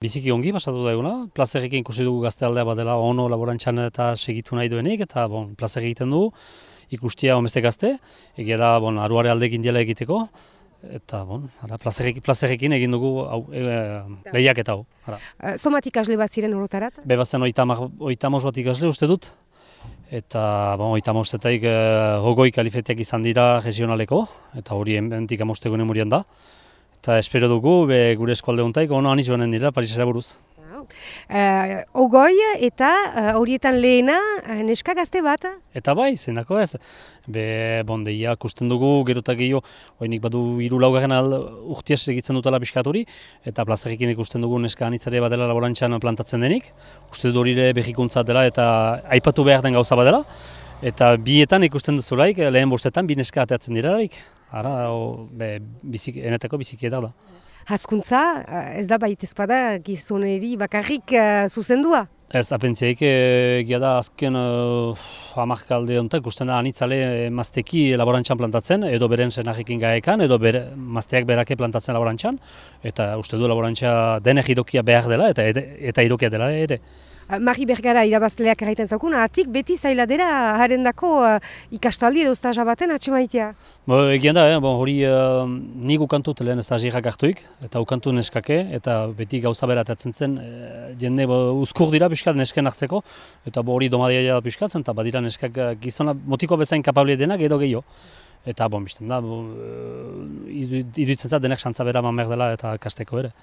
Biziki ongi pasatu da eguna, plazerrekin ikusi dugu gaztealdea badela ono laborantxan eta segitu nahi duenik, eta bon, plazer egiten dugu, ikustia omeste gazte, egia da bon, aruare aldekin dela egiteko, eta bon, ara, plazerrekin, plazerrekin egin dugu hau, e, lehiak eta hau. Ara. Zomat ikasle bat ziren horretarat? Bebazen oitamos bat ikasle uste dut, eta bon, oitamos zetaik e, hogoi kalifetiak izan dira regionaleko, eta hori entik amostegunen murien da. Eta espero dugu, be, gure eskualde hontaik, ono aniz joanen dira, Parisera buruz. Uh, ogoi eta uh, horietan lehena uh, neska gazte bat? Eta bai, zenako ez. Be, bon, deia, kusten dugu, gerotak gehiago, oinik badu hiru laugarren urtiaz egitzen dutela biskat hori, eta plazarrekin ikusten dugu neska anitzare bat dela laborantxan plantatzen denik. Uste dut hori behikuntza dela eta aipatu behar den gauza bat dela. Eta bietan ikusten duzulaik, lehen bostetan, bi neska ateatzen direlaik. Ara, o, be, bizik, enetako biziki da. Hazkuntza, ez da baita ezpada gizoneri bakarrik uh, zuzendua? Ez, apentziaik egia da azken uh, amarkalde honetan, ikusten da anitzale mazteki laborantxan plantatzen, edo beren senajekin gaekan, edo bere, mazteak berake plantatzen laborantxan, eta uste du laborantxa denek idokia behar dela, eta, eta idokia dela ere. Mari Bergara irabazleak erraiten zaukun, atik beti zaila dira harendako uh, ikastaldi edo staja baten atxemaitea? Bo, egian da, eh? bon, hori uh, nik ukantut lehen stajirak hartuik, eta ukantu neskake, eta beti gauza beratatzen zen, e, jende bo, uzkur dira piskat nesken hartzeko, eta bo, hori domadia piskatzen, eta badira neskak gizona motiko bezain kapablia denak edo gehiago. Eta bon, bizten da, iruditzen zat denek xantza bera mamer dela eta kasteko ere.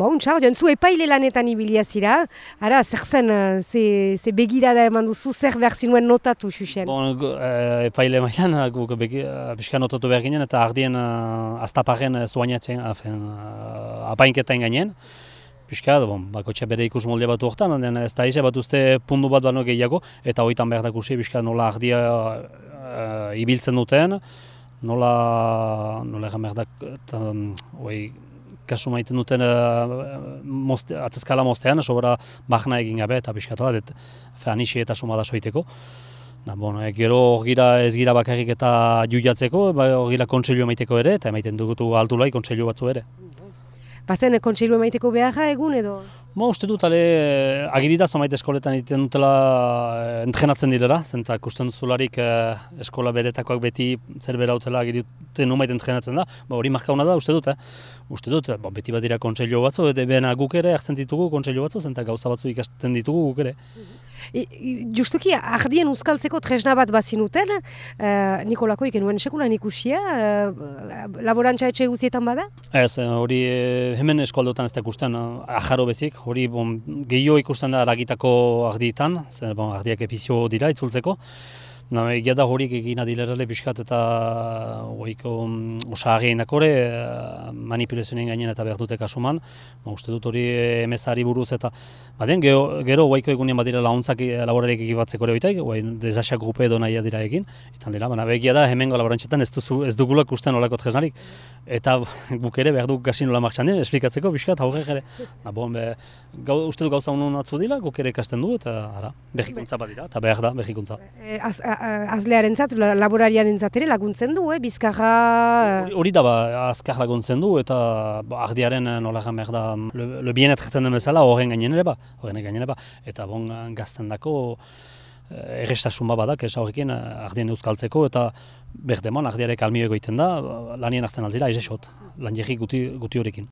Bon, txar, joan zu epaile lanetan ibilia zira, ara, zer zen, ze, ze begirada eman duzu, zer behar zinuen notatu, xuxen? Bon, epaile mailan, guk bizka notatu behar ginen, eta ardien uh, aztaparen zuainatzen, uh, apainketa gainen. Piskat, bon, bako bere ikus molde bat urtean, ez da ize bat uste pundu bat bano gehiago, eta hoitan behar dakusi, piskat nola ardia uh, ibiltzen duten, nola, nola egan behar da, oi, kasu maiten duten uh, moste, atzeskala mostean, sobera bahna egin gabe eta piskatu bat, fe eta sumada soiteko. Na, bon, e, gero hor gira ez gira bakarrik eta juiatzeko, ba, gira kontseilu emaiteko ere, eta emaiten dugutu altu lai kontseilu batzu ere. Bazen kontseilu emaiteko beharra egun edo? Mo, uste dut, ale, agirita zomait eskoletan egiten dutela eh, entrenatzen direla, zenta kusten duzularik eh, eskola beretakoak beti zer bera utela agiriten numait entrenatzen da, ba, hori markauna da, uste dut, eh? Uste dut, ba, beti bat dira kontseilu batzu, eta bena guk ere hartzen ditugu kontseilu batzu, zenta gauza batzu ikasten ditugu guk ere. E, justuki, ardien uzkaltzeko tresna bat bazinuten, uh, Nikolako ikenuen sekulan ikusia, uh, laborantza etxe guzietan bada? Ez, hori hemen eskualdotan ez da ikusten, aharo bezik, hori bon, gehiago ikusten da aragitako ardietan, zer bon, ardiak epizio dira itzultzeko. Na, egia da horiek egina dilerale biskat eta oiko um, osahari inakore uh, manipulazioen gainen eta behar dute kasuman. Ba, uste dut hori emezari buruz eta baden, gero, gero oiko egunean badira launtzak laborariek egibatzeko ere oitaik, oai desasak grupe edo nahi dira egin. Eta dira, baina egia da hemengo laborantzetan ez, duzu, ez dugulak usten olako tresnarik. Eta guk ere behar duk gasin nola martxan dira, esplikatzeko biskat aurrek ere. Na, bon, be, gau, uste du gauza honen atzu dira, guk ere ikasten du eta ara, behikuntza badira, eta behar da behikuntza. E, azlearen zat, laborariaren ere laguntzen du, eh? bizkarra... Hori da, ba, azkar laguntzen du, eta ba, ardiaren eh, nola behar da, le, le bienet den bezala, horren gainen ere ba, horren gainen ere ba, eta bon gazten dako, eh, errestasun bat badak, esa horrekin eh, ardien euskaltzeko, eta berdemon ardiarek almio egoiten da, lanien hartzen alzira, ez esot, lan guti, guti horrekin.